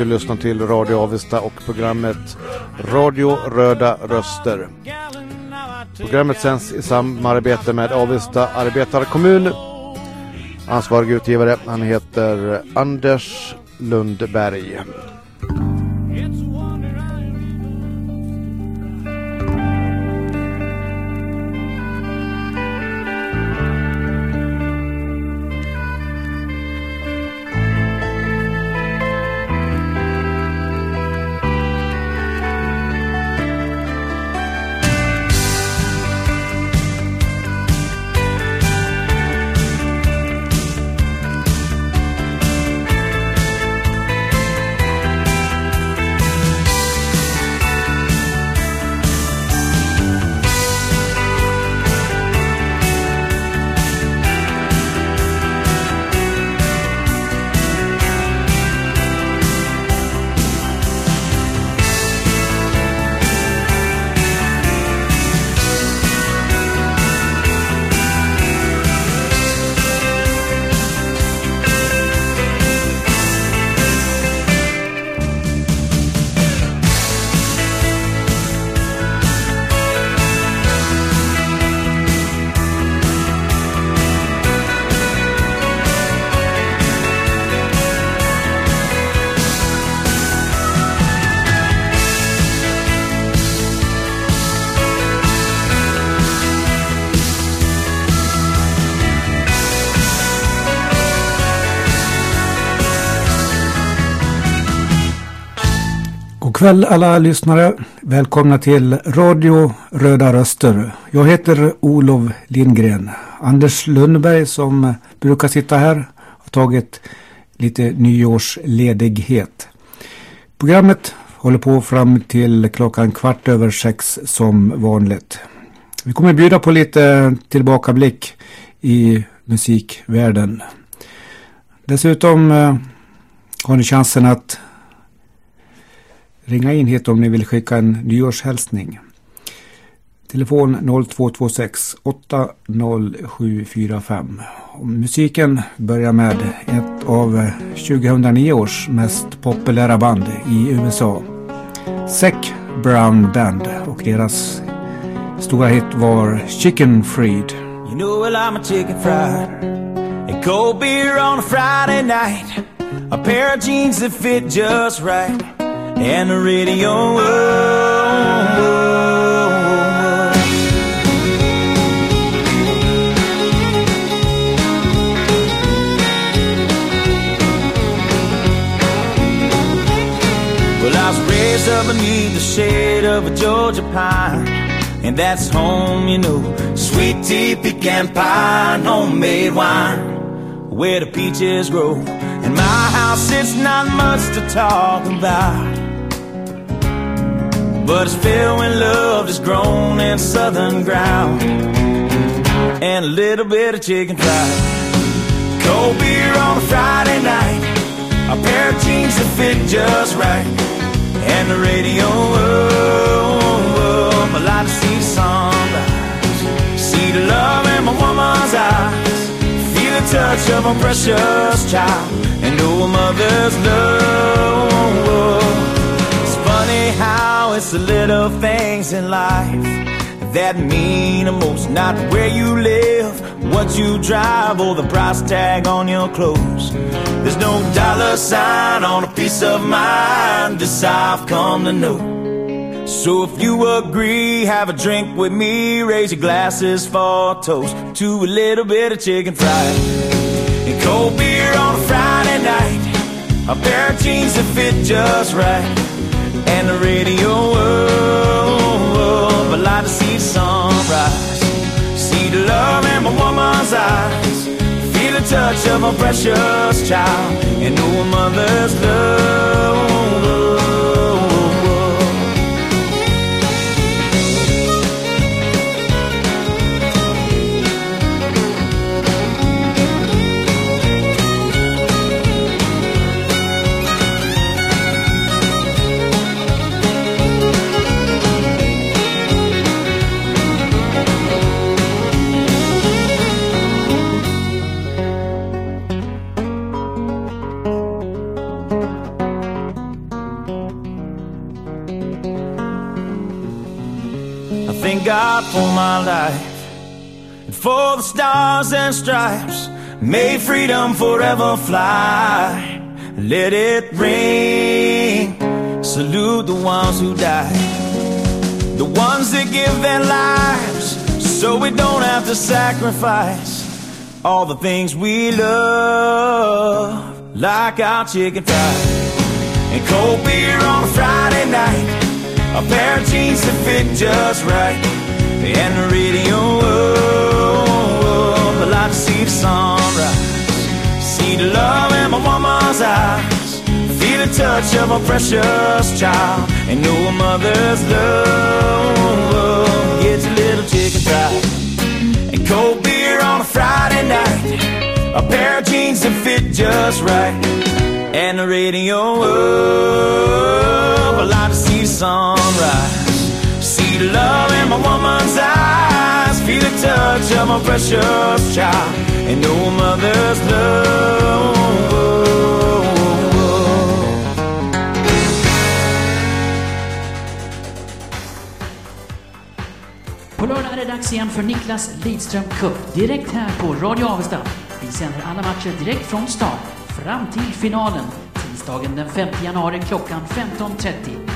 du lyssnar till Radio Avesta och programmet Radio Röda Röster. Programmet sänds i samarbete med Avesta Arbetarkommun. Ansvarig utgivare, han heter Anders Lundberg. Kväll alla lyssnare. Välkomna till Radio Röda Röster. Jag heter Olof Lindgren. Anders Lundberg som brukar sitta här har tagit lite nyårsledighet. Programmet håller på fram till klockan kvart över sex som vanligt. Vi kommer bjuda på lite tillbakablick i musikvärlden. Dessutom eh, har ni chansen att Ringa in hit om ni vill skicka en nyårshälsning. Telefon 0226 80745. musiken börjar med ett av 2009 års mest populära band i USA. Sec Brown Band och deras stora hit var Chicken Freed. You know well I'm a chicken fried A cold beer on a Friday night A pair of jeans that fit just right and the radio. Well, I was raised up beneath the shade of a Georgia pine, and that's home, you know. Sweet tea, pecan pie, homemade wine, where the peaches grow. In my house, it's not much to talk about. But it's filled when love is grown in southern ground. And a little bit of chicken fried Cold beer on a Friday night. A pair of jeans that fit just right. And the radio, oh, oh, I like to see the sunrise See the love in my woman's eyes. Feel the touch of a precious child. And oh, a mother's love how it's the little things in life that mean the most. Not where you live, what you drive, or the price tag on your clothes. There's no dollar sign on a piece of mind. This I've come to know. So if you agree, have a drink with me. Raise your glasses for a toast to a little bit of chicken fried and cold beer on a Friday night. A pair of jeans that fit just right and the radio. Oh, but like to see sunrise, see the love in my woman's eyes, feel the touch of a precious child, and know a mother's love. God for my life and for the stars and stripes. May freedom forever fly. Let it ring. Salute the ones who died, the ones that give their lives so we don't have to sacrifice all the things we love, like our chicken fries and cold beer on a Friday night, a pair of jeans that fit just right, and the radio. Oh, I like to see the sunrise, see the love in my woman's eyes, feel the touch of a precious child, and know a mother's love gets a little chicken fried. And cold beer on a Friday night, a pair of jeans that fit just right, and the radio up. I like to see the sunrise, see the love in my woman's eyes, feel the touch of my precious child, and no mother's love. På lördag är det dags igen för Niklas Lidström Cup direkt här på Radio Avesta. Vi sänder alla matcher direkt från start fram till finalen tisdagen den 5 januari klockan 15.30.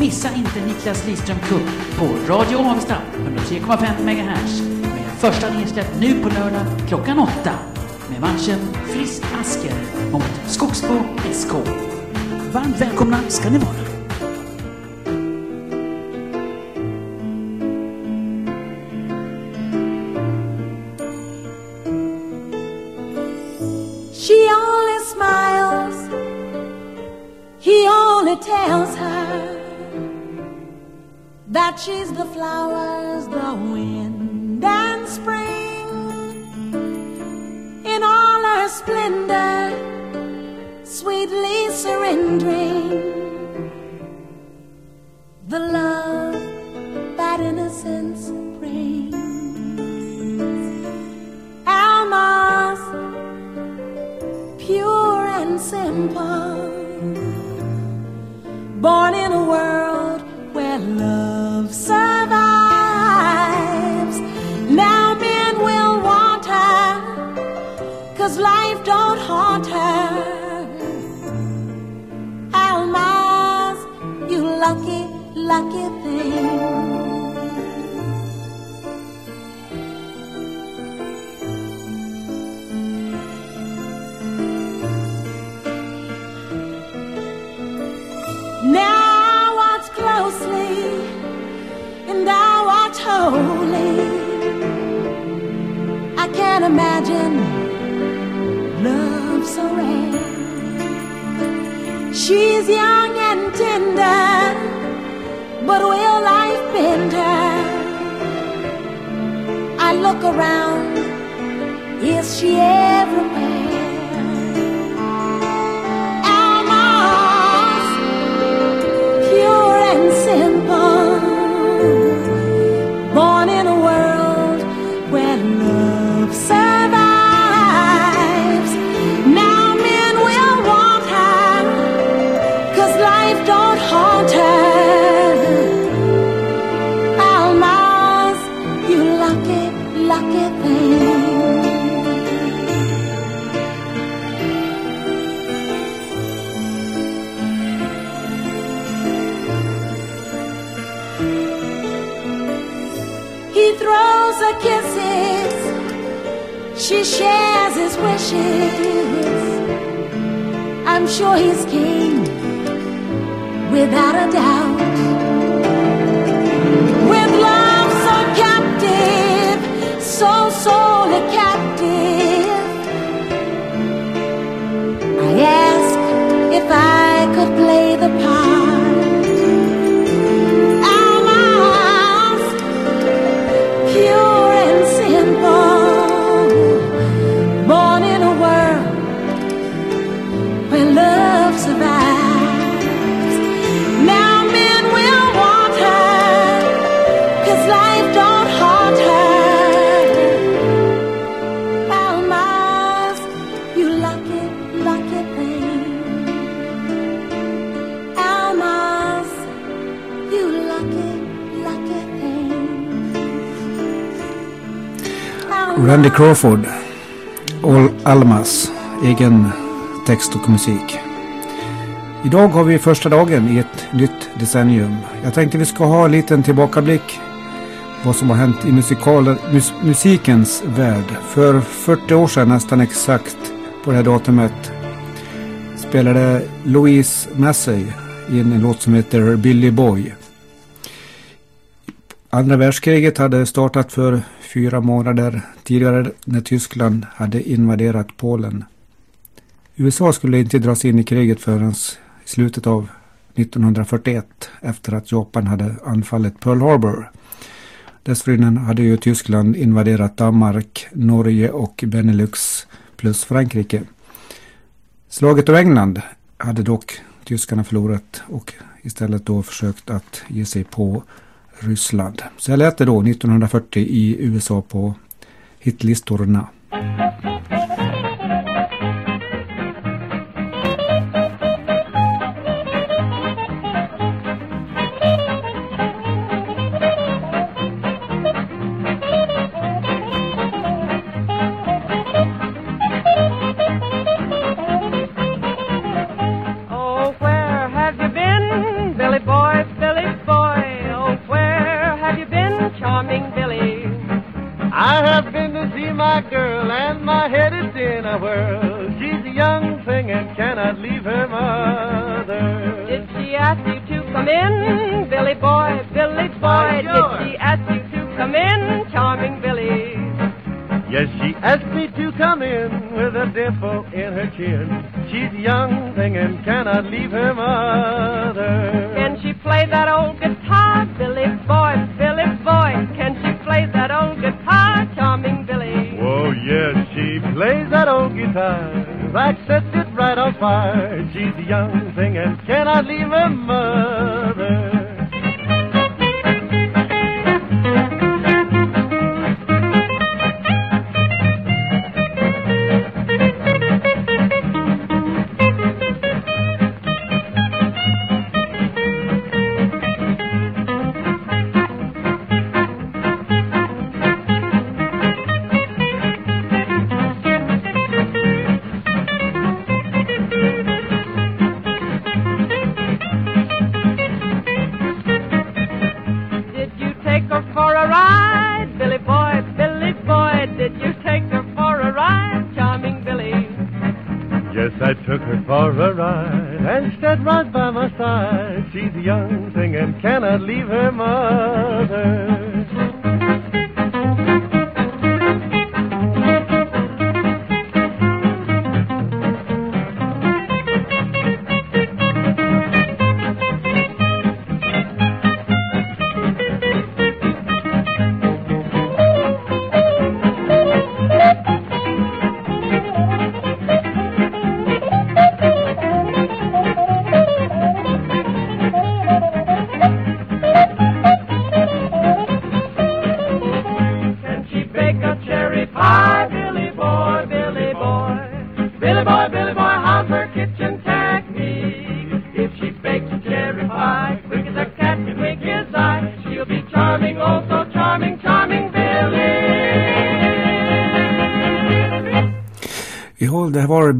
Missa inte Niklas Lidström Cup på Radio Avesta 103,5 MHz med första nedsläpp nu på lördag klockan 8 med matchen Frisk Asker mot Skogsbo SK. Varmt välkomna ska ni vara. That she's the flowers, the wind, and spring. In all her splendor, sweetly surrendering Randy Crawford. All Almas. Egen text och musik. Idag har vi första dagen i ett nytt decennium. Jag tänkte vi ska ha en liten tillbakablick vad som har hänt i mus musikens värld. För 40 år sedan nästan exakt på det här datumet spelade Louise Massey in en låt som heter Billy Boy. Andra världskriget hade startat för fyra månader tidigare när Tyskland hade invaderat Polen. USA skulle inte dras in i kriget förrän i slutet av 1941 efter att Japan hade anfallit Pearl Harbor. Dessförinnan hade ju Tyskland invaderat Danmark, Norge och Benelux plus Frankrike. Slaget av England hade dock tyskarna förlorat och istället då försökt att ge sig på Ryssland. Så här lät det då 1940 i USA på hitlistorna. Yes, she asked me to come in with a dimple in her chin. She's a young thing and cannot leave her mother. Can she play that old guitar, Billy boy, Billy boy? Can she play that old guitar, charming Billy? Oh yes, she plays that old guitar. That sets it right on fire. She's a young thing and cannot leave her mother.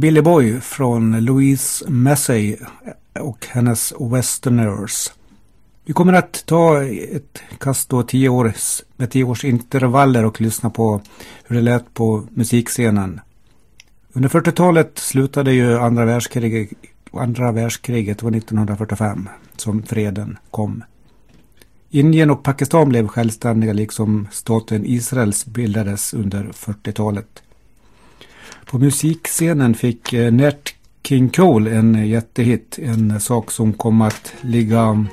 Billy Boy från Louise Massey och hennes Westerners. Vi kommer att ta ett kast då tio års, med tio års intervaller och lyssna på hur det lät på musikscenen. Under 40-talet slutade ju andra världskriget, andra världskriget var 1945 som freden kom. Indien och Pakistan blev självständiga liksom staten Israels bildades under 40-talet. På musikscenen fick eh, Nat King Cole en eh, jättehit. En eh, sak som kom att ligga mm,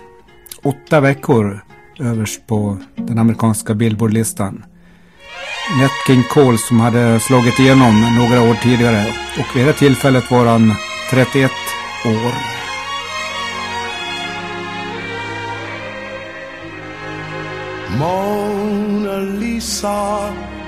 åtta veckor överst på den amerikanska Billboardlistan. Nat King Cole som hade slagit igenom några år tidigare och vid det tillfället var han 31 år. Mona Lisa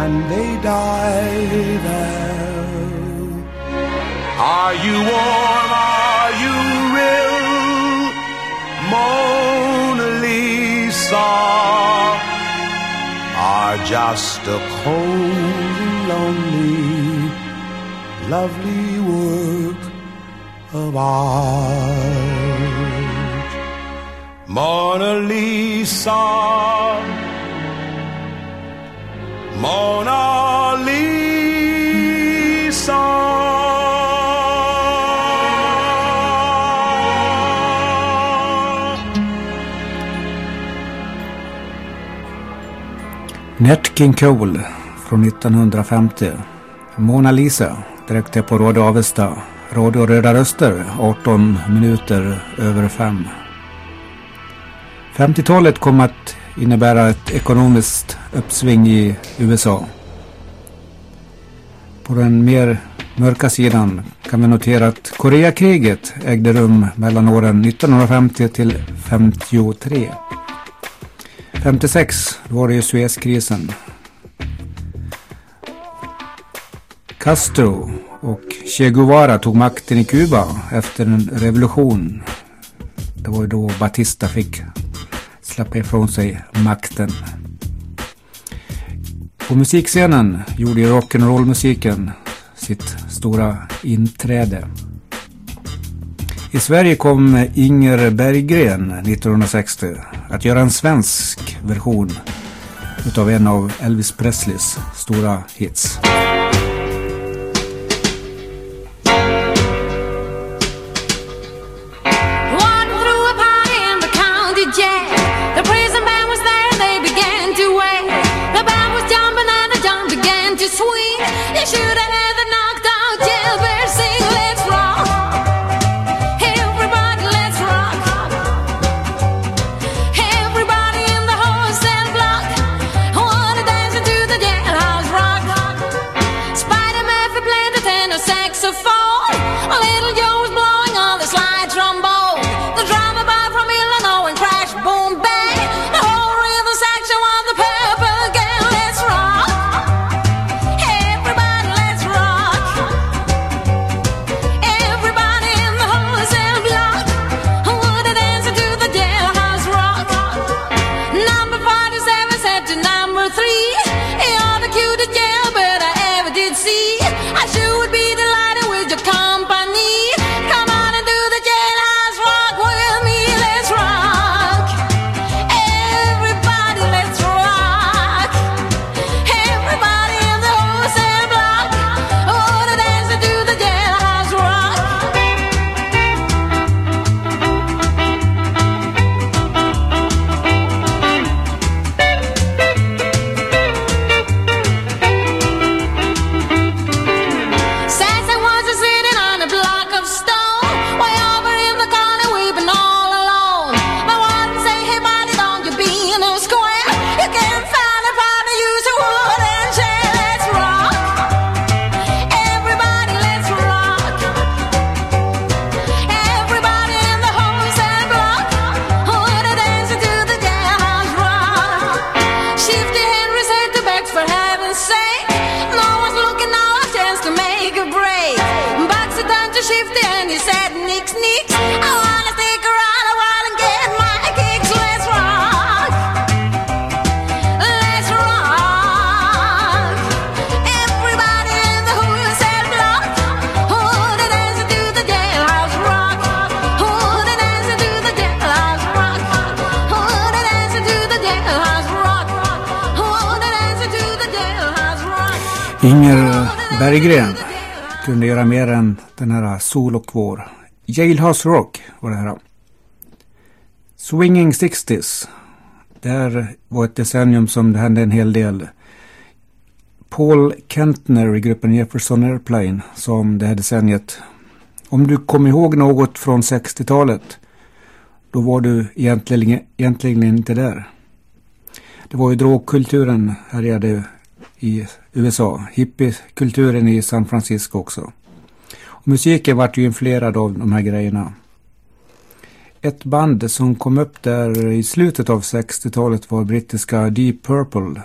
and they die there. Are you warm? Are you real? Mona Lisa are just a cold lonely, lovely work of art. Mona Lisa. Mona Lisa. Nat King Cole från 1950. Mona Lisa direkt på Radio Avesta. Radio Röda Röster 18 minuter över 5. 50-talet kom att innebära ett ekonomiskt uppsving i USA. På den mer mörka sidan kan vi notera att Koreakriget ägde rum mellan åren 1950 till 53. 56 var det ju Suezkrisen. Castro och Che Guevara tog makten i Kuba efter en revolution. Det var ju då Batista fick släppa ifrån sig makten. På musikscenen gjorde ju rock'n'roll-musiken sitt stora inträde. I Sverige kom Inger Berggren 1960 att göra en svensk version utav en av Elvis Presleys stora hits. Inger Berggren kunde göra mer än den här Sol och vår. Jailhouse Rock var det här. Swinging 60s. Det här var ett decennium som det hände en hel del. Paul Kentner i gruppen Jefferson Airplane som det här decenniet. Om du kommer ihåg något från 60-talet då var du egentligen, egentligen inte där. Det var ju drogkulturen härjade i USA. Hippiekulturen i San Francisco också. Och musiken vart ju influerad av de här grejerna. Ett band som kom upp där i slutet av 60-talet var brittiska Deep Purple.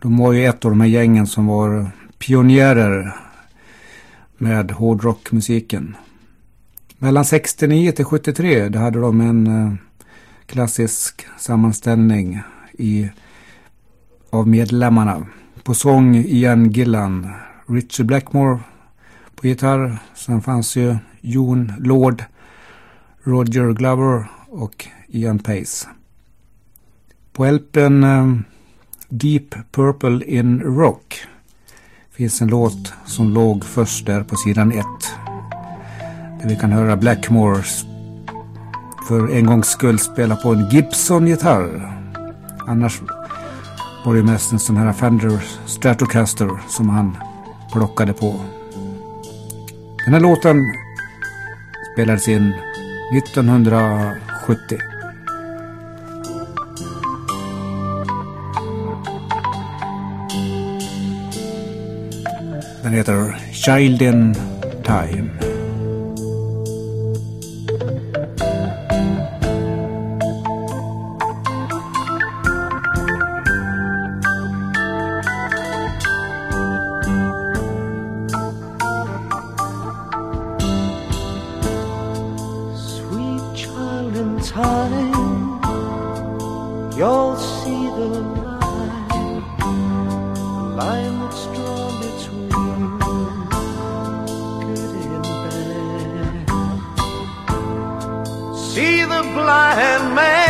De var ju ett av de här gängen som var pionjärer med hårdrockmusiken. Mellan 69 till 73 då hade de en eh, klassisk sammanställning i av medlemmarna. På sång Ian Gillan, Richard Blackmore på gitarr. Sen fanns ju Jon Lord, Roger Glover och Ian Pace. På LPn eh, Deep Purple in Rock finns en låt som låg först där på sidan 1. Där vi kan höra Blackmore för en gångs skull spela på en Gibson-gitarr. Annars var det mest en sån här Fender Stratocaster som han plockade på. Den här låten spelades in 1970. Den heter Child in Time. See the blind man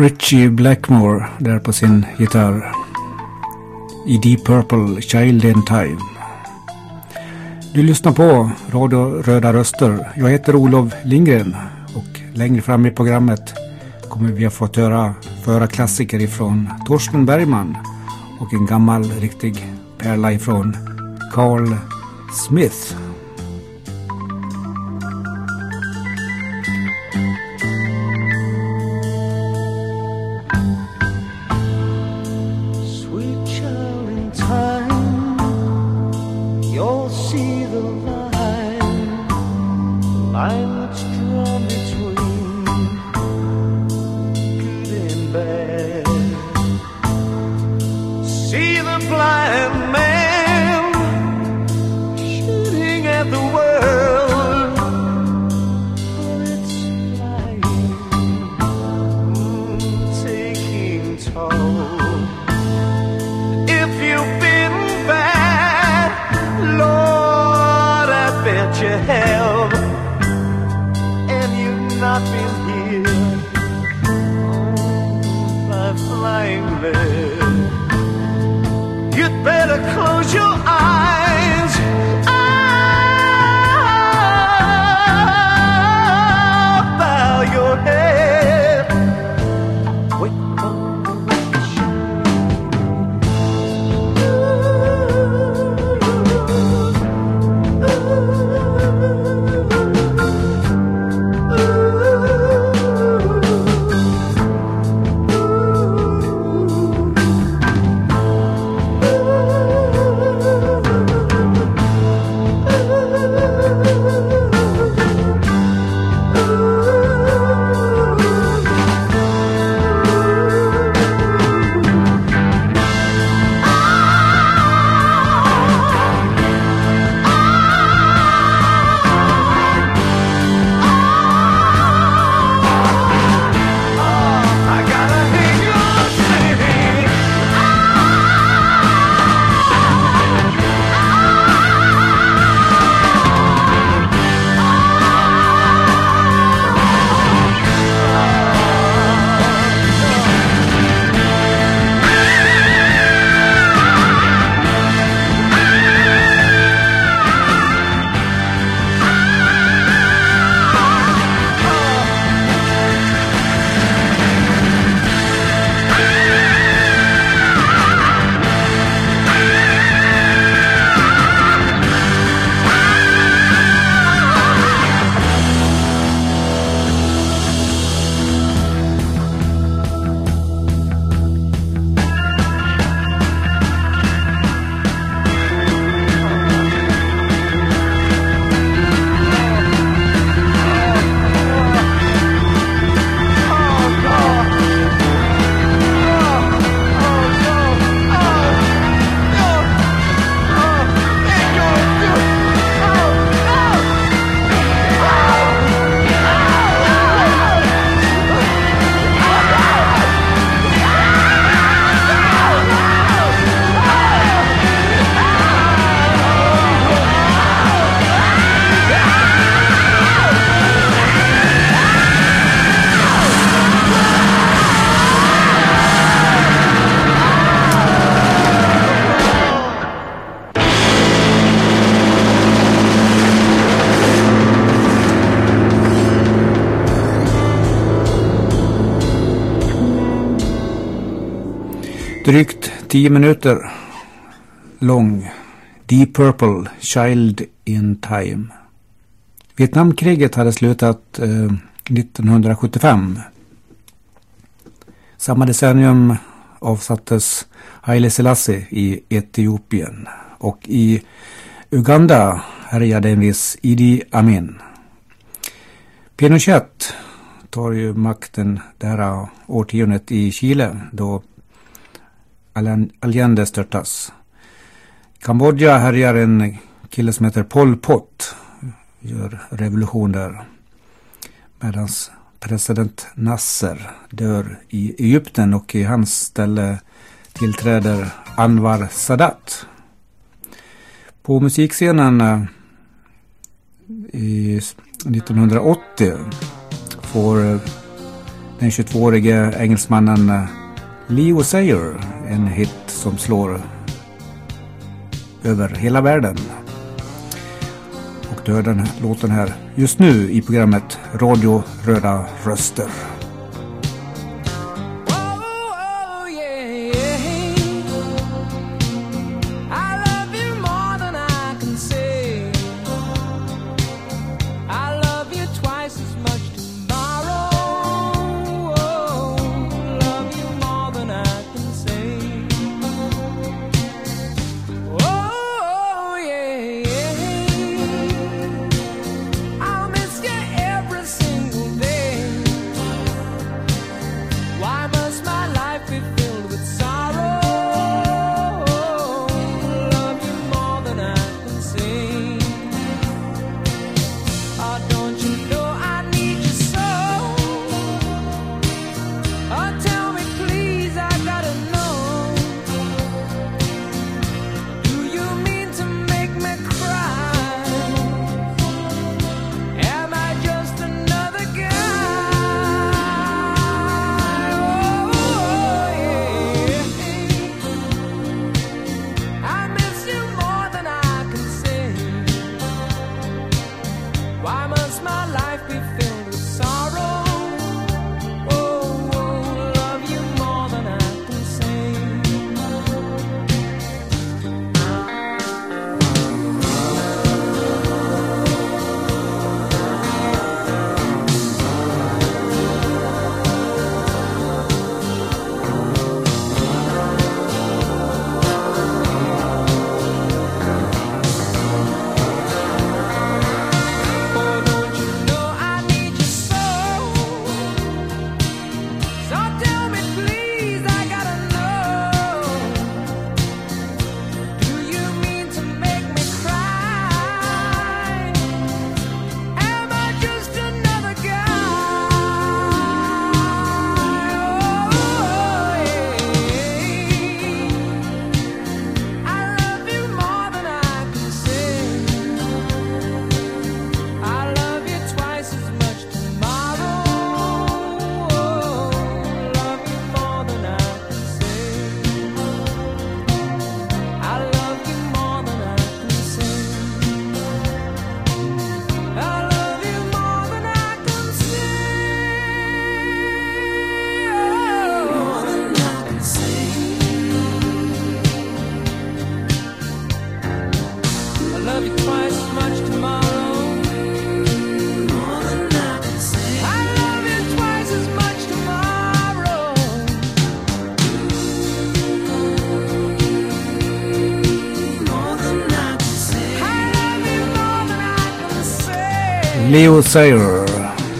Richie Blackmore där på sin gitarr. I Deep Purple Child in Time. Du lyssnar på Radio Röda Röster. Jag heter Olof Lindgren och längre fram i programmet kommer vi att få höra föra klassiker ifrån Torsten Bergman och en gammal riktig pärla ifrån Carl Smith. 10 minuter lång. Deep Purple Child in Time. Vietnamkriget hade slutat eh, 1975. Samma decennium avsattes Haile Selassie i Etiopien. Och i Uganda härjade en viss Idi Amin. Pinochet tar ju makten det här årtiondet i Chile då Allende störtas. Kambodja härjar en kille som heter Pol Pot. Gör revolution där. Medan president Nasser dör i Egypten och i hans ställe tillträder Anwar Sadat. På musikscenen eh, i 1980 får eh, den 22-årige engelsmannen eh, Leo Sayer en hit som slår över hela världen. Och du hör den låten här just nu i programmet Radio Röda Röster. Leo Sayer.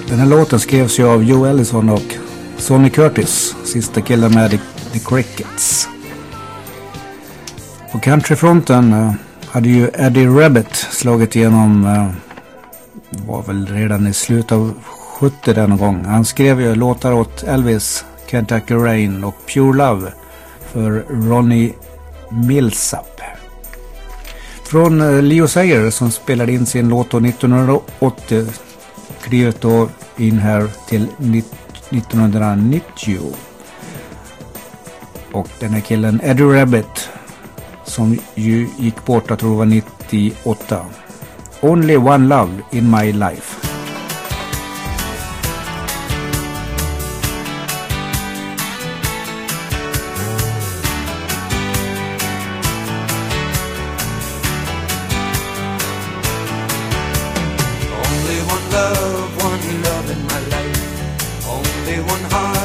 Den här låten skrevs ju av Joe Ellison och Sonny Curtis, sista killen med The, The Crickets. På countryfronten eh, hade ju Eddie Rabbit slagit igenom, eh, var väl redan i slutet av 70 den gång. Han skrev ju låtar åt Elvis, Kentucky Rain och Pure Love för Ronnie Millsap. Från eh, Leo Sayer som spelade in sin låt 1980 Klivet då in här till 1990. Och den här killen Eddie Rabbit som ju gick bort, jag tror det var 98. Only one love in my life. one heart.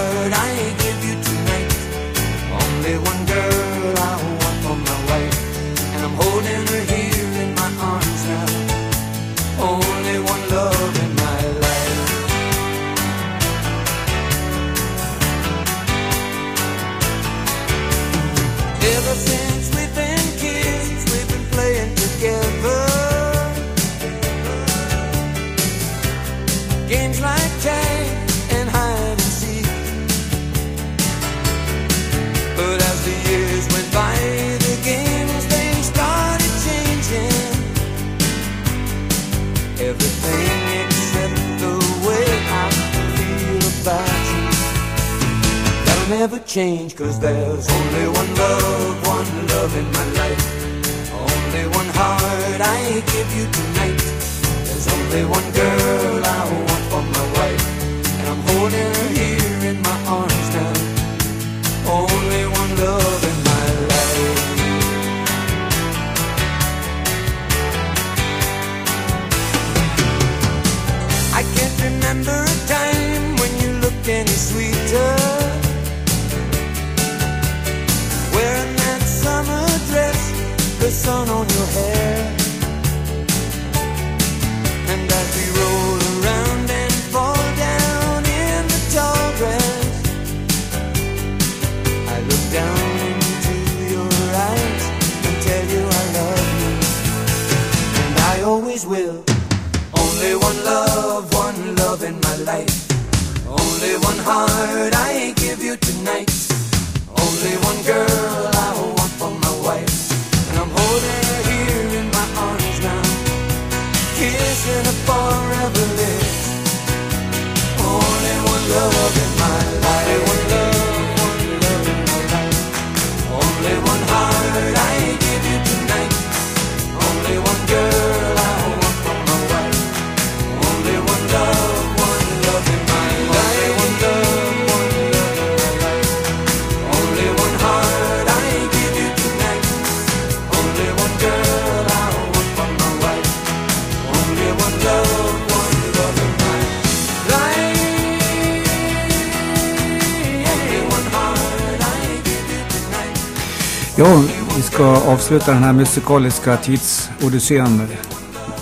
Ja, vi ska avsluta den här musikaliska tidsodyssén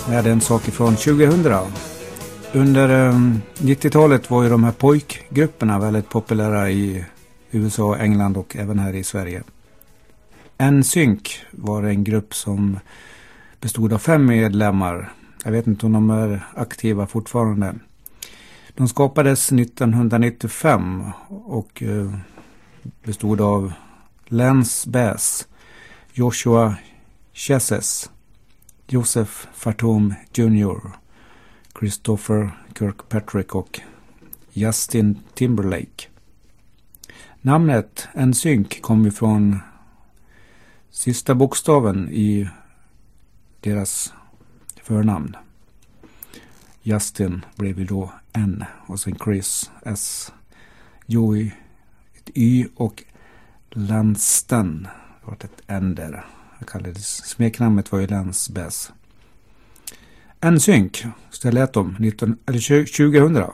med en sak ifrån 2000. Under ehm, 90-talet var ju de här pojkgrupperna väldigt populära i USA, England och även här i Sverige. NSYNC var en grupp som bestod av fem medlemmar. Jag vet inte om de är aktiva fortfarande. De skapades 1995 och eh, bestod av Lance Bass, Joshua Chesses, Joseph Fatum Jr, Christopher Kirkpatrick och Justin Timberlake. Namnet NSYNC kom ifrån sista bokstaven i deras förnamn. Justin blev ju då N och sen Chris S. Joey ett Y och Lanstan. Det var ett änder. där. Jag kallades, smeknamnet var ju Lansbäs. NSYNC, så det lät de 19, eller 2000.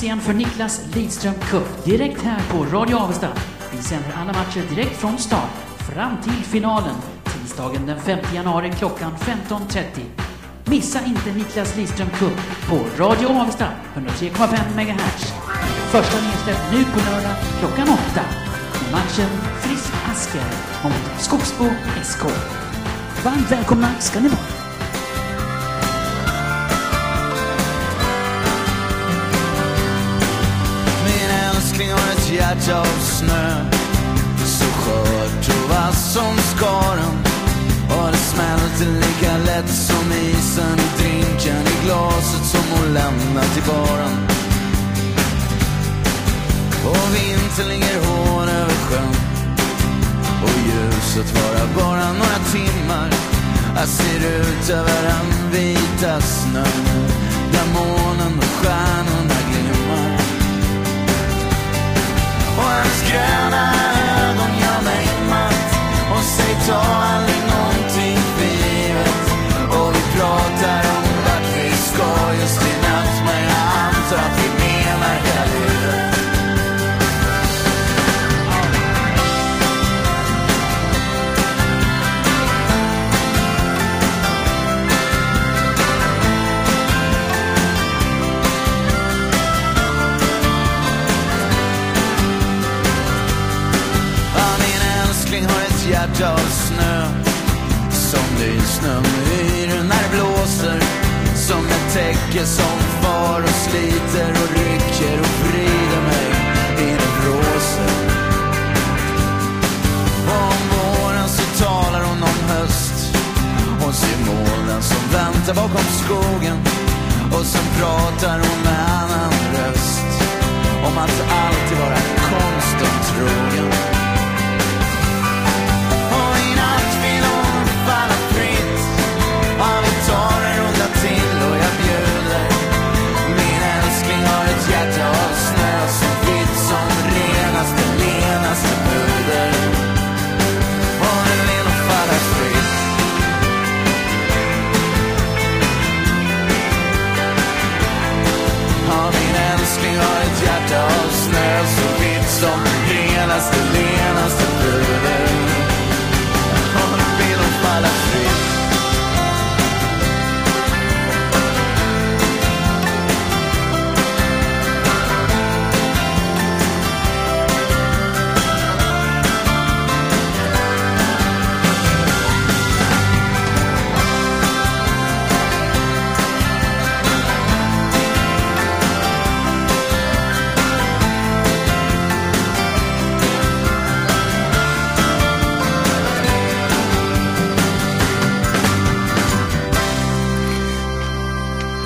Dags igen för Niklas Lidström Cup. Direkt här på Radio Avesta. Vi sänder alla matcher direkt från start fram till finalen. Tisdagen den 5 januari klockan 15.30. Missa inte Niklas Lidström Cup på Radio Avesta 103,5 MHz. Första nedsläpp nu på lördag klockan 8. I matchen Frisk Asker mot Skogsbo SK. Varmt välkomna ska ni vara. Min älskling av snö Så skört och vass som skaren Och det smälter lika lätt som isen i drinken i glaset som hon lämnat i baren Och vintern ligger hård över sjön Och ljuset varar bara några timmar Jag ser ut över den vita snön Där månen och och hans gröna ögon gör mig matt Och säg ta alla Snön snömyr när det blåser. Som ett täcke som far och sliter och rycker och vrider mig i det blåser. Om våren så talar hon om höst. Hon ser molnen som väntar bakom skogen. Och sen pratar hon med annan röst. Om att alltid vara konsten trogen. Så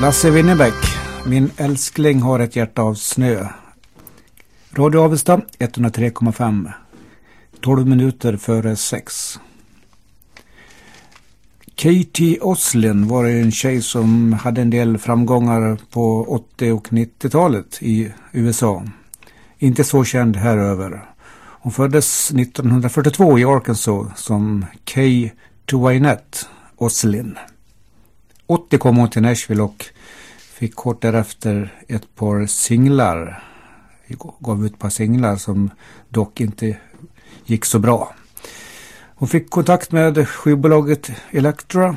Lasse Winnerbäck, min älskling har ett hjärta av snö. Radio Avesta 103,5. 12 minuter före 6. Katie Oslin var en tjej som hade en del framgångar på 80 och 90-talet i USA. Inte så känd här över. Hon föddes 1942 i Arkansas som Kay Twynette Oslin. 80 kom hon till Nashville och fick kort därefter ett par singlar. Gav ut ett par singlar som dock inte gick så bra. Hon fick kontakt med skivbolaget Elektra.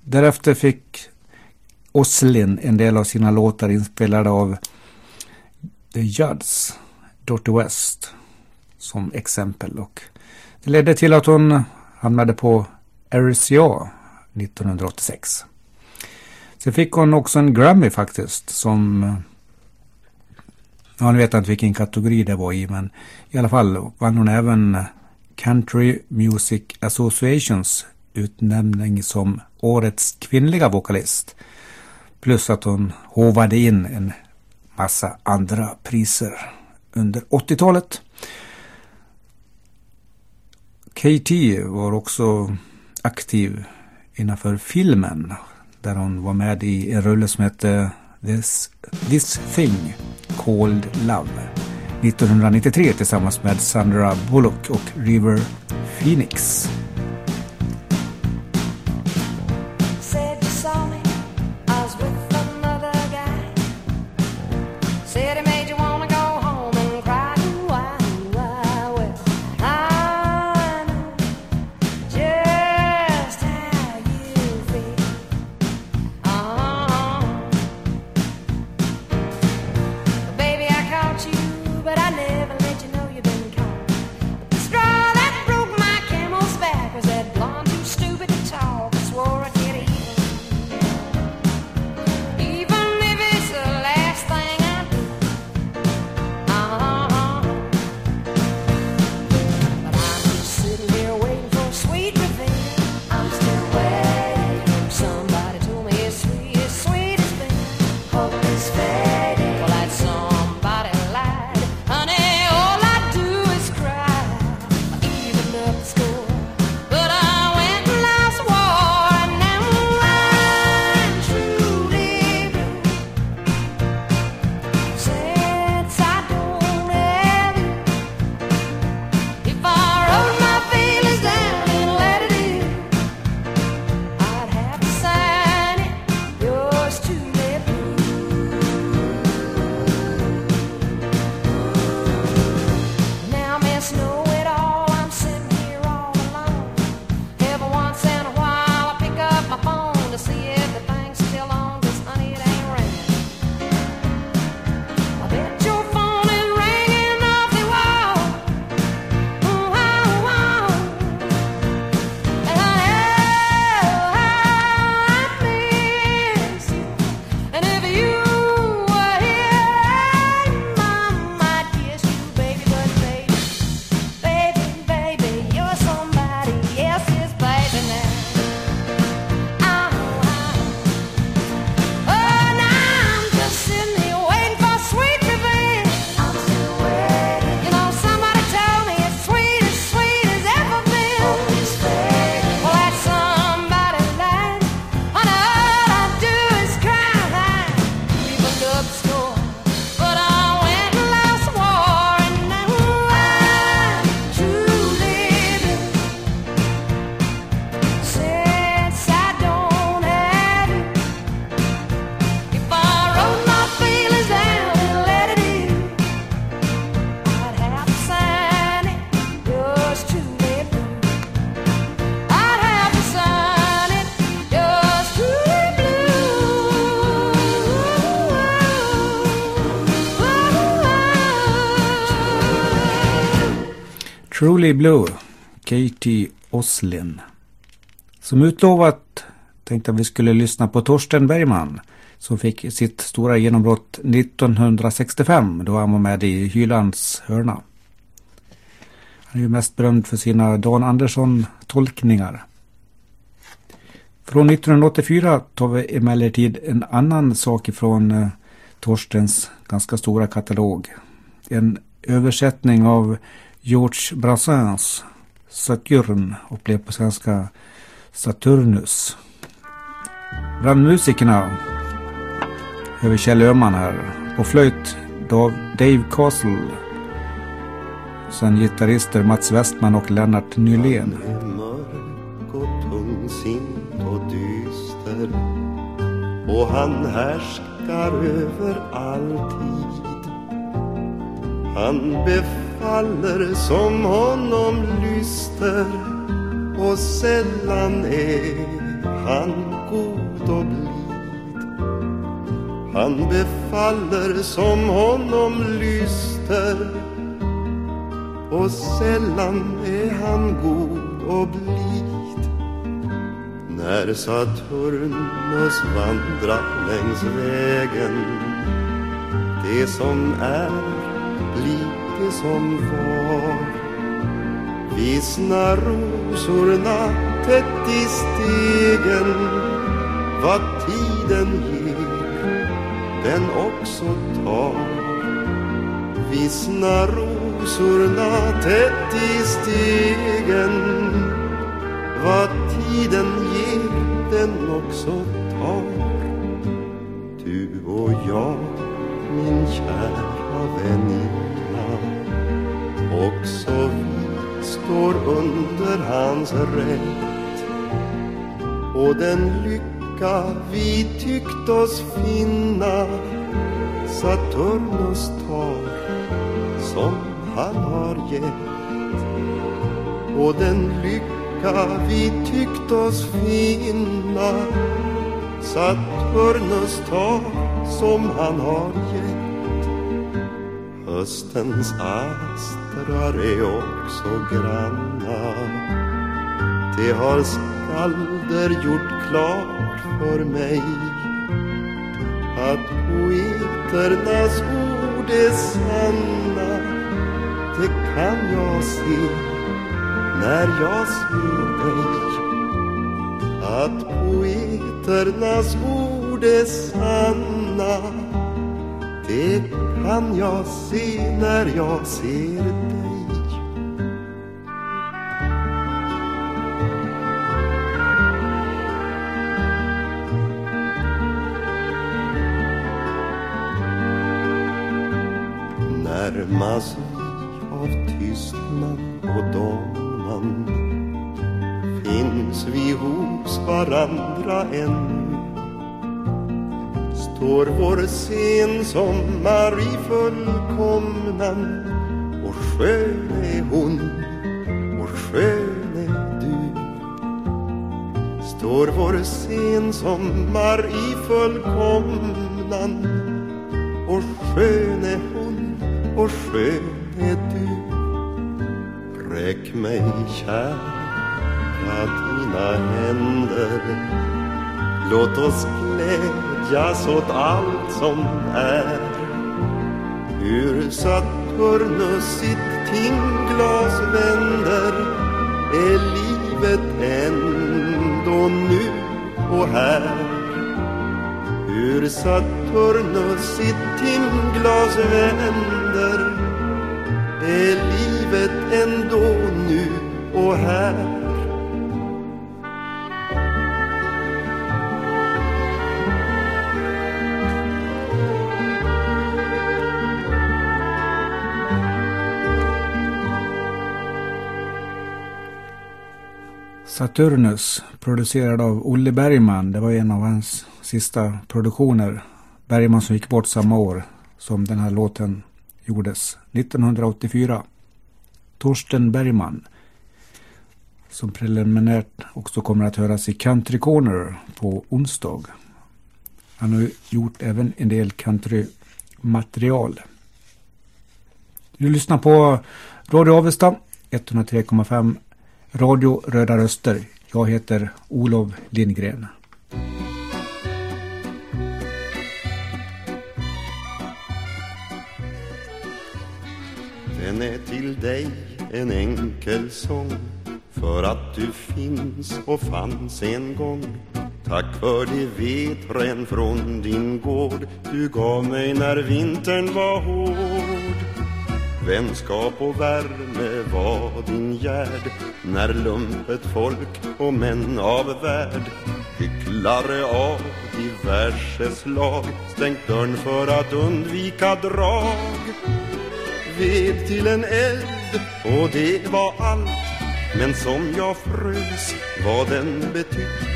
Därefter fick Oslin en del av sina låtar inspelade av The Judds, Dirty West som exempel. Och det ledde till att hon hamnade på RCA 1986. Sen fick hon också en Grammy faktiskt som Ja, nu vet jag inte vilken kategori det var i, men i alla fall vann hon även Country Music Associations utnämning som årets kvinnliga vokalist. Plus att hon hovade in en massa andra priser under 80-talet. KT var också aktiv innanför filmen där hon var med i en rulle som hette This, This Thing Called Love 1993 tillsammans med Sandra Bullock och River Phoenix. Truly Blue, Katie Oslin. Som utlovat tänkte jag vi skulle lyssna på Torsten Bergman som fick sitt stora genombrott 1965 då han var med i Hylands hörna. Han är ju mest berömd för sina Dan Andersson-tolkningar. Från 1984 tar vi emellertid en annan sak ifrån eh, Torstens ganska stora katalog. En översättning av George Brassens Saturn och blev på svenska Saturnus. Bland musikerna över Kjell Öhman här. På flöjt Dave Castle. Sen gitarrister Mats Westman och Lennart Nylén. mörk och tungsint och dyster och han härskar över all tid. Han befaller som honom lyster och sällan är han god och blid. Han befaller som honom lyster och sällan är han god och blid. När Saturnus vandrar längs vägen det som är blir det som var. Vissna rosorna tätt i stegen. Vad tiden ger den också tar. Vissna rosorna tätt i stegen. Vad tiden ger den också tar hans rätt. Och den lycka vi tyckt oss finna Saturnus tar som han har gett. Och den lycka vi tyckt oss finna Saturnus tar som han har gett. Höstens astrar är också granna det har skalder gjort klart för mig Att poeternas ord är sanna. Det kan jag se när jag ser dig. Att poeternas ord är sanna Det kan jag se när jag ser dig. Andra ännu Står vår sen sommar i fullkomnan. Och skön är hon och skön är du. Står vår sen sommar i fullkomnan. Och skön är hon och skön är du. Räck mig kära dina händer. Låt oss glädjas åt allt som är. Hur Saturnus sitt timglas vänder Är livet ändå nu och här. Hur Saturnus sitt timglas vänder Är livet ändå nu och här. Saturnus, producerad av Olle Bergman. Det var en av hans sista produktioner. Bergman som gick bort samma år som den här låten gjordes. 1984. Torsten Bergman. Som preliminärt också kommer att höras i Country Corner på onsdag. Han har gjort även en del countrymaterial. Du lyssnar på Radio Avesta 103,5 Radio Röda Röster. Jag heter Olof Lindgren. Den är till dig en enkel sång för att du finns och fanns en gång Tack för det vetren från din gård du gav mig när vintern var hård Vänskap och värme var din gärd. När lumpet folk och män av värld hycklare av diverse slag. Stängt dörren för att undvika drag. Ved till en eld och det var allt. Men som jag frös vad den betytt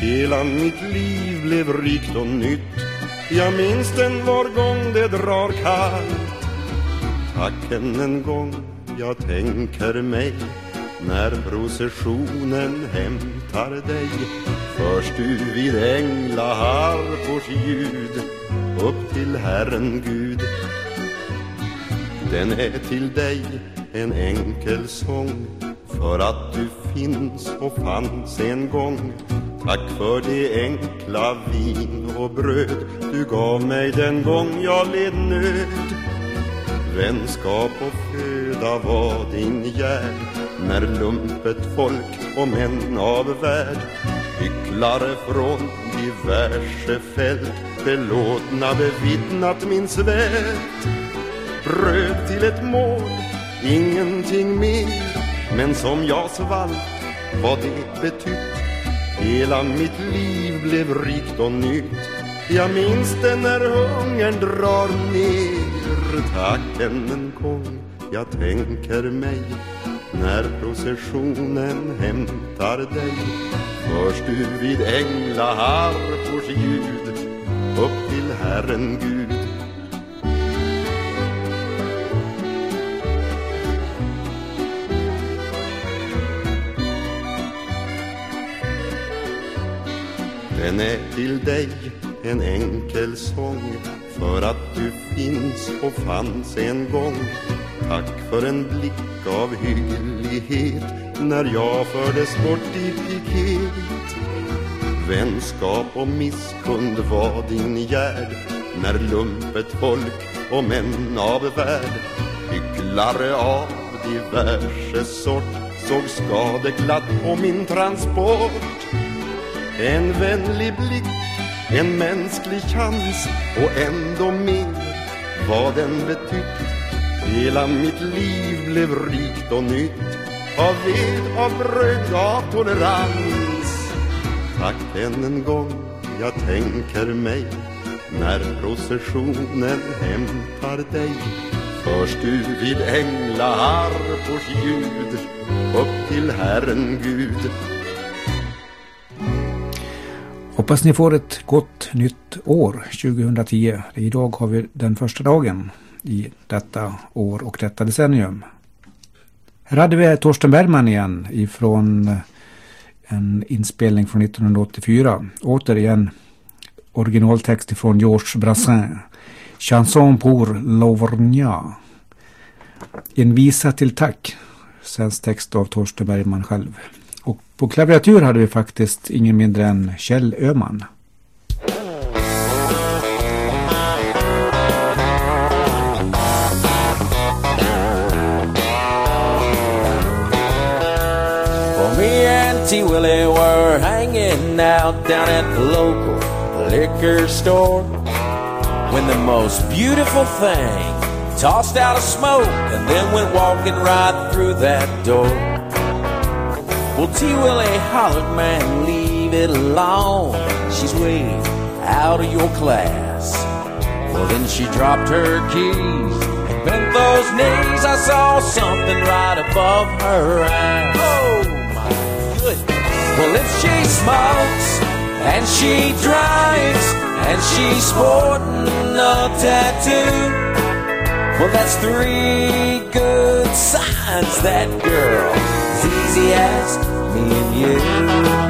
Hela mitt liv blev rikt och nytt. Jag minns den var gång det drar kallt. Tack än en gång jag tänker mig när processionen hämtar dig. Förs du vid änglaharpors ljud upp till Herren Gud. Den är till dig en enkel sång för att du finns och fanns en gång. Tack för det enkla vin och bröd du gav mig den gång jag led nöd. Vänskap och föda var din gärd. När lumpet folk och män av värld Hycklare från diverse fält Belåtna bevittnat min svält Bröd till ett mål, ingenting mer Men som jag svalt vad det betytt. Hela mitt liv blev rikt och nytt. Jag minns det när hungern drar ner. Tack än en gång. Jag tänker mig När processionen hämtar dig. Förs du vid änglaharpors ljud Upp till Herren Gud. Den är till dig en enkel sång för att du finns och fanns en gång. Tack för en blick av hygglighet när jag fördes bort i piket Vänskap och misskund var din gärd när lumpet folk och män av värld Hycklare av diverse sort såg skadeglatt på min transport. En vänlig blick, en mänsklig chans och ändå mer vad den betytt. Hela mitt liv blev rikt och nytt av ved, av bröd, av tolerans. Tack än en gång jag tänker mig när processionen hämtar dig. Förs du vid änglaharpors ljud upp till Herren Gud Hoppas ni får ett gott nytt år 2010. Idag har vi den första dagen i detta år och detta decennium. Här hade vi Torsten Bergman igen ifrån en inspelning från 1984. Återigen originaltext ifrån Georges Brassin. Chanson pour l'Auvergnat. En visa till tack. sänds text av Torsten Bergman själv. Och på klaviatur hade vi faktiskt ingen mindre än Kjell Öman. Well. Willie were hanging out down at the local liquor store when the most beautiful thing tossed out a smoke and then went walking right through that door. Well, T. Willie hollered, man, leave it alone. She's way out of your class. Well, then she dropped her keys and bent those knees. I saw something right above her eyes. Oh, my goodness. Well, if she smokes and she drives and she's sporting a tattoo, well, that's three good signs that girl easy as me and you.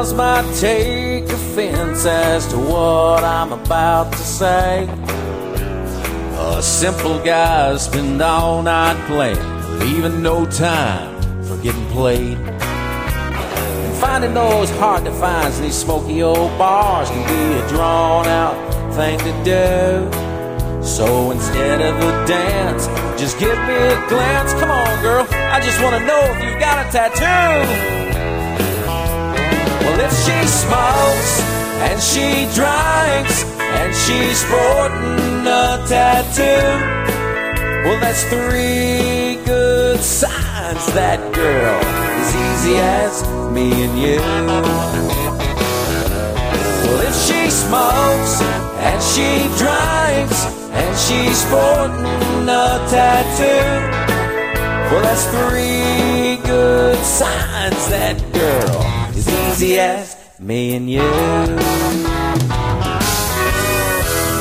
Gals might take offense as to what I'm about to say. A simple guy spend all night playing, leaving no time for getting played. And finding those hard to find in these smoky old bars can be a drawn out thing to do. So instead of a dance, just give me a glance. Come on, girl, I just wanna know if you got a tattoo. If she smokes and she drinks and she's sporting a tattoo. Well, that's three good signs that girl is easy as me and you. Well, if she smokes and she drinks and she's sporting a tattoo. Well, that's three good signs that girl as easy as me and you.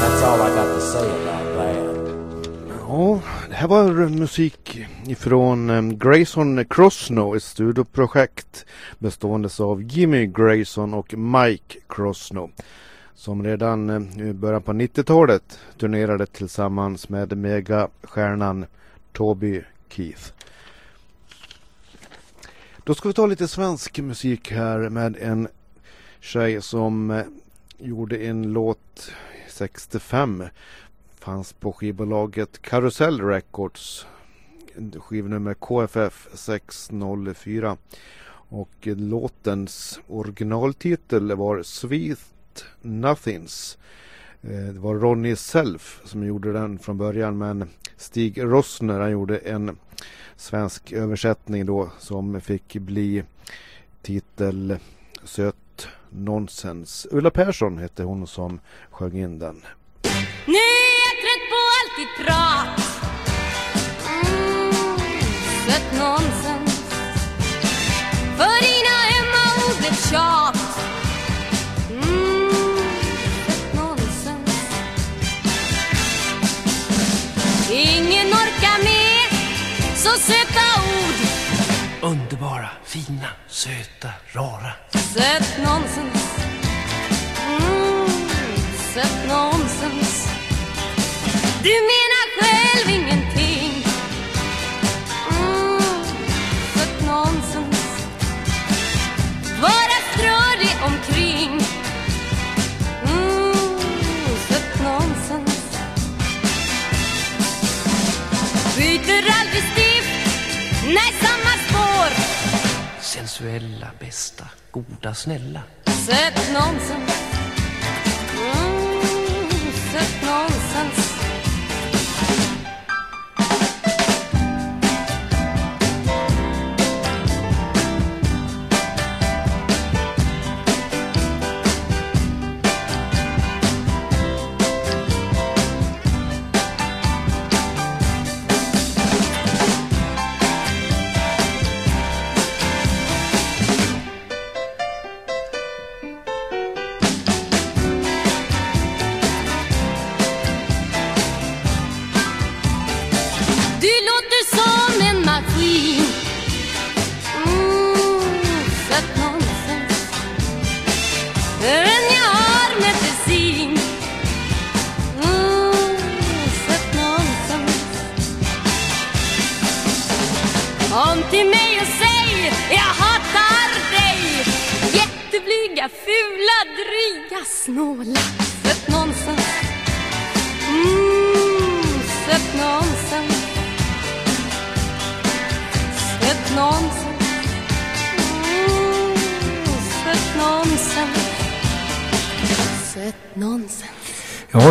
That's all I got to say about that. Ja, det här var musik ifrån Grayson Crossnow, ett studioprojekt bestående av Jimmy Grayson och Mike Crossnow Som redan i början på 90-talet turnerade tillsammans med megastjärnan Toby Keith. Då ska vi ta lite svensk musik här med en tjej som eh, gjorde en låt 65. Fanns på skivbolaget Karusell Records. Skivnummer KFF 604. Och eh, låtens originaltitel var Sweet Nothings. Eh, det var Ronnie Self som gjorde den från början men Stig Rossner han gjorde en svensk översättning då som fick bli titel Söt Nonsens. Ulla Persson hette hon som sjöng in den. Nu är jag trött på allt ditt prat mm, Sött nonsens För dina ömma ord blev tjat Ingen orkar med så söta ord. Underbara, fina, söta, rara. Sött nonsens. Mm, Sött nonsens. Du menar själv ingenting. Mm, Sött nonsens. Bara strör dig omkring Byter aldrig stift Nej, samma spår. Sensuella, bästa, goda, snälla. Sött nonsens. Mm, Sött nonsens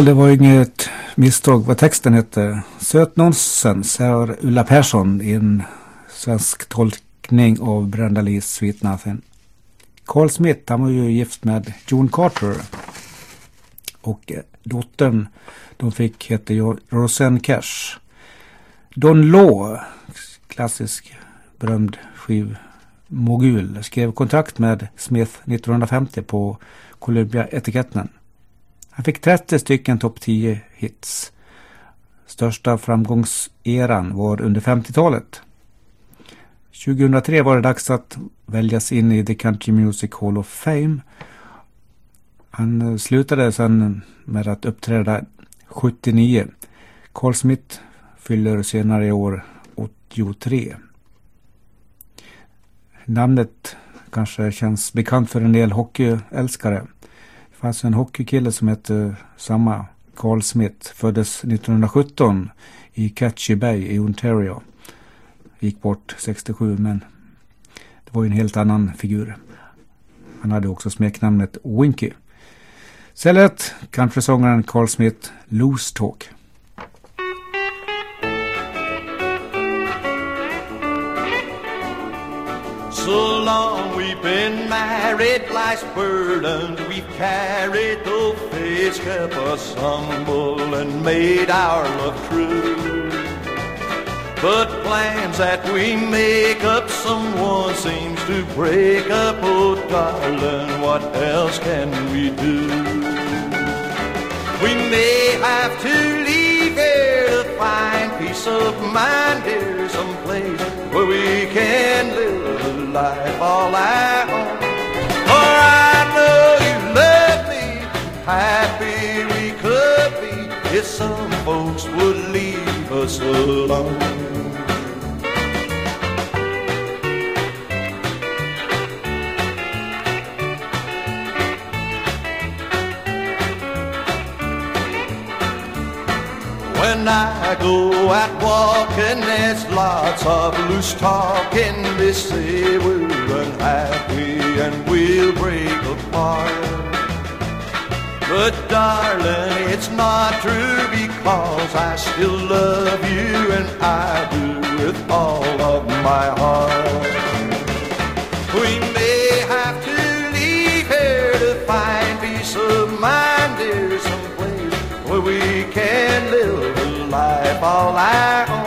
det var inget misstag vad texten hette. Söt nonsens här har Ulla Persson i en svensk tolkning av Brenda Lees Sweet Nothing. Carl Smith, han var ju gift med Joan Carter. Och eh, dottern de fick hette Rosen Rosanne Cash. Don Law, klassisk berömd skivmogul, skrev kontrakt med Smith 1950 på Columbia-etiketten. Han fick 30 stycken topp 10 hits. Största framgångseran var under 50-talet. 2003 var det dags att väljas in i The Country Music Hall of Fame. Han eh, slutade sen med att uppträda 79. Carl Smith fyller senare i år 83. Namnet kanske känns bekant för en del hockeyälskare. Det fanns en hockeykille som hette eh, samma Carl Smith. Föddes 1917 i Catchy Bay i Ontario. Gick bort 67 men det var ju en helt annan figur. Han hade också smeknamnet Winky. Istället countrysångaren Carl Smith Loose Talk. So long been married, life's burdens we've carried, though fate's kept us humble and made our love true. But plans that we make up, someone seems to break up. Oh, darling, what else can we do? We may have to leave here to find peace of mind, dear, someplace where we can live a life all our own. For I know you love me, happy we could be if some folks would leave us alone. When I go out walking, there's lots of loose talking. They say we're unhappy and we'll break apart. But darling, it's not true because I still love you and I do with all of my heart. We may have to leave here to find peace of mind, we can live a life all our own.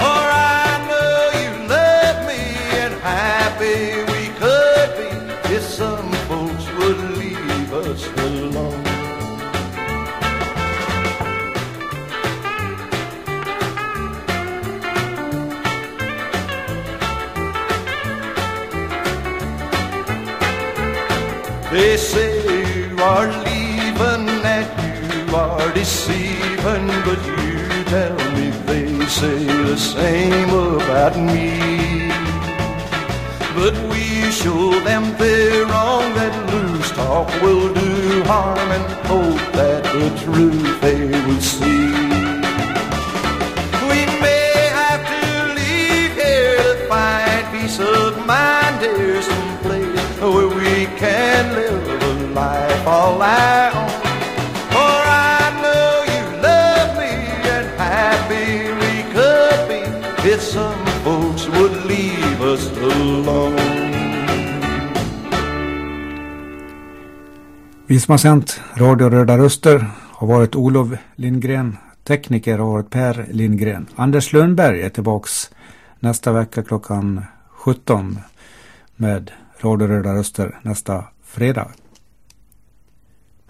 For I know you love me and happy we could be if some folks would leave us alone. They say you are deceiving, but you tell me they say the same about me. But we show them they're wrong, that loose talk will do harm, and hope that the truth they will see. We may have to leave here to find peace of mind, dear, someplace where we can live a life all our own. Vi som har sänt Radio Röda Röster har varit Olof Lindgren. Tekniker har varit Per Lindgren. Anders Lundberg är tillbaks nästa vecka klockan 17 med Radio Röda Röster nästa fredag.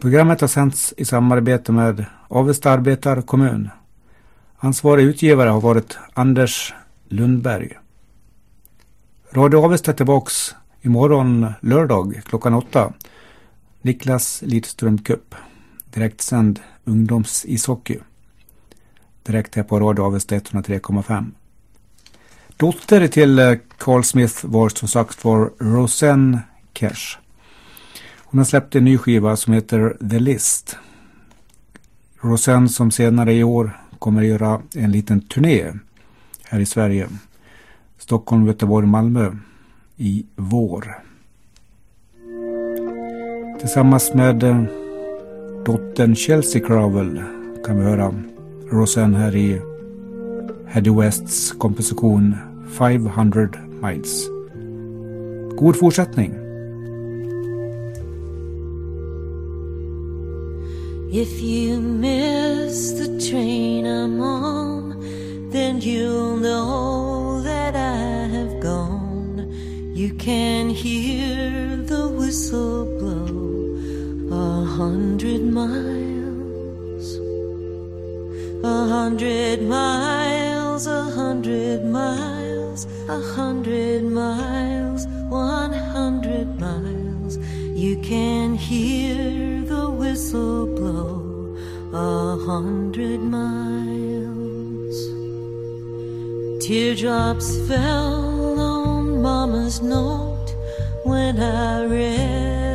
Programmet har sänts i samarbete med Avesta Arbetarkommun. Ansvarig utgivare har varit Anders Lundberg. Radio Avesta är tillbaks imorgon lördag klockan åtta. Niklas Lidström Cup. Direktsänd ungdomsishockey. Direkt här på Radio Avesta 103,5. Dotter till eh, Carl Smith var som sagt var Rosen Cash. Hon har släppt en ny skiva som heter The List. Rosen som senare i år kommer att göra en liten turné här i Sverige. Stockholm, Göteborg, Malmö i vår. Tillsammans med eh, dottern Chelsea Crowell kan vi höra Rosanne här i Hedy Wests komposition 500 Miles. God fortsättning! If you miss the train I'm on, then you'll know that I have gone. You can hear the whistle hundred miles. A hundred miles, a hundred miles, a hundred miles, one hundred miles. You can hear the whistle blow a hundred miles. Teardrops fell on Mama's note when I read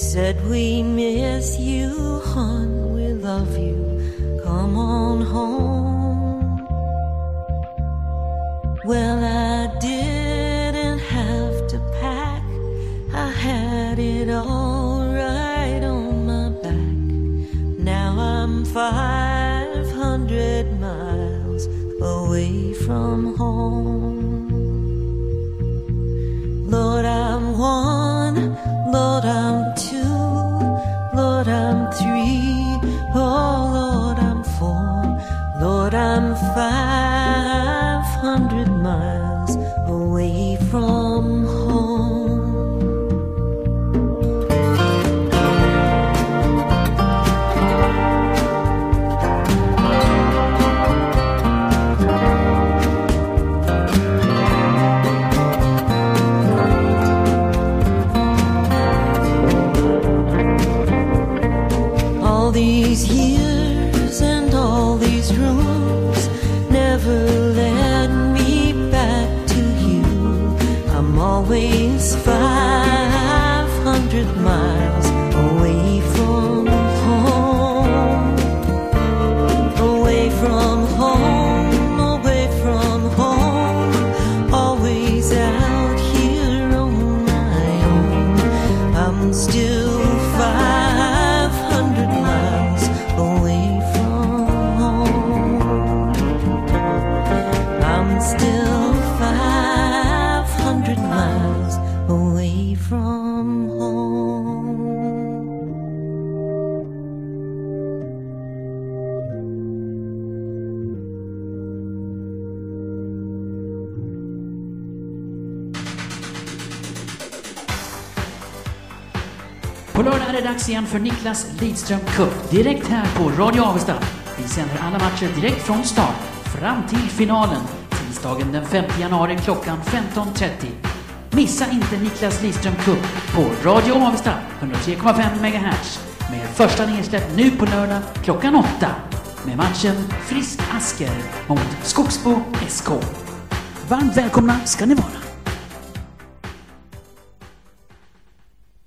said, We miss you, hon, we love you. Come on home. Well, I didn't have to pack, I had it all right on my back. Now I'm 500 miles away from home. Dags igen för Niklas Lidström Cup. Direkt här på Radio Avesta. Vi sänder alla matcher direkt från start fram till finalen. Tisdagen den 5 januari klockan 15.30. Missa inte Niklas Lidström Cup på Radio Avesta 103,5 MHz. Med första nedsläpp nu på lördag klockan 8. Med matchen Frisk Asker mot Skogsbo SK. Varmt välkomna ska ni vara.